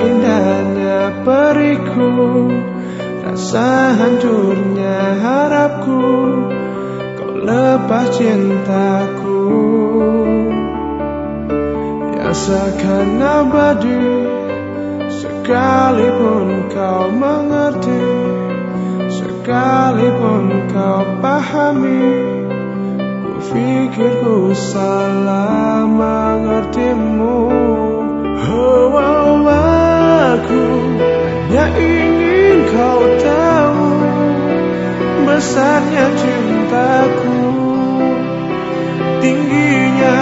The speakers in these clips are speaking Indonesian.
Indahnya periku Rasa hancurnya harapku Kau lepas cintaku. Yang seakan abadi Sekalipun kau mengerti Sekalipun kau pahami Ku pikir ku salah mengertimu aku hanya ingin kau tahu Besarnya cintaku. Tingginya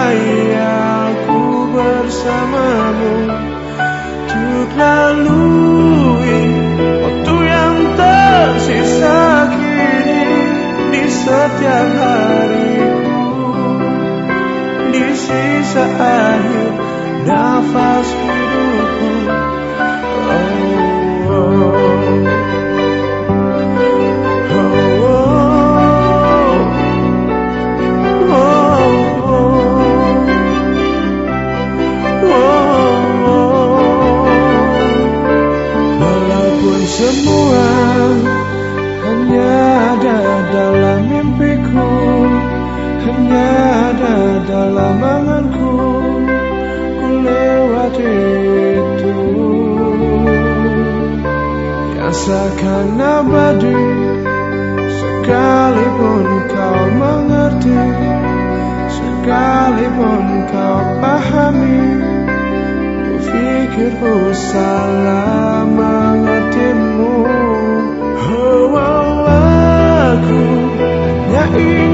aku bersamamu. Untuk lalui waktu yang tersisa kini Di setiap hariku. Di sisa akhir nafas semua hanya ada dalam mimpiku Hanya ada dalam anganku Ku lewati itu. Yang seakan abadi Sekalipun Ku pikir ku salah mengertimu. Oh, oh aku tahu